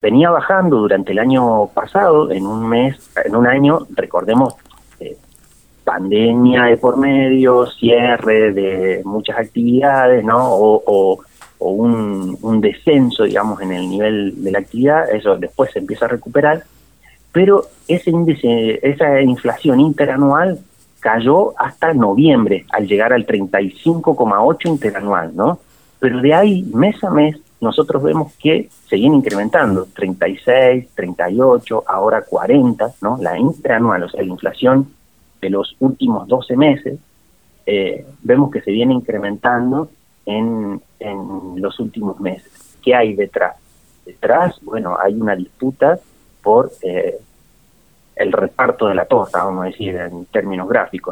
venía bajando durante el año pasado, en un mes, en un año, recordemos, eh, pandemia de por medio, cierre de muchas actividades, ¿no? O, un, un, descenso, digamos, en el nivel de la actividad, eso después se empieza a recuperar, pero ese índice, esa inflación interanual cayó hasta noviembre, al llegar al 35,8 interanual, ¿no? Pero de ahí, mes a mes, nosotros vemos que se viene incrementando, 36, 38, ahora 40, ¿no? La interanual, o sea, la inflación de los últimos 12 meses, eh, vemos que se viene incrementando en, en los últimos meses. ¿Qué hay detrás? Detrás, bueno, hay una disputa por eh, el reparto de la torta, vamos a decir, en términos gráficos.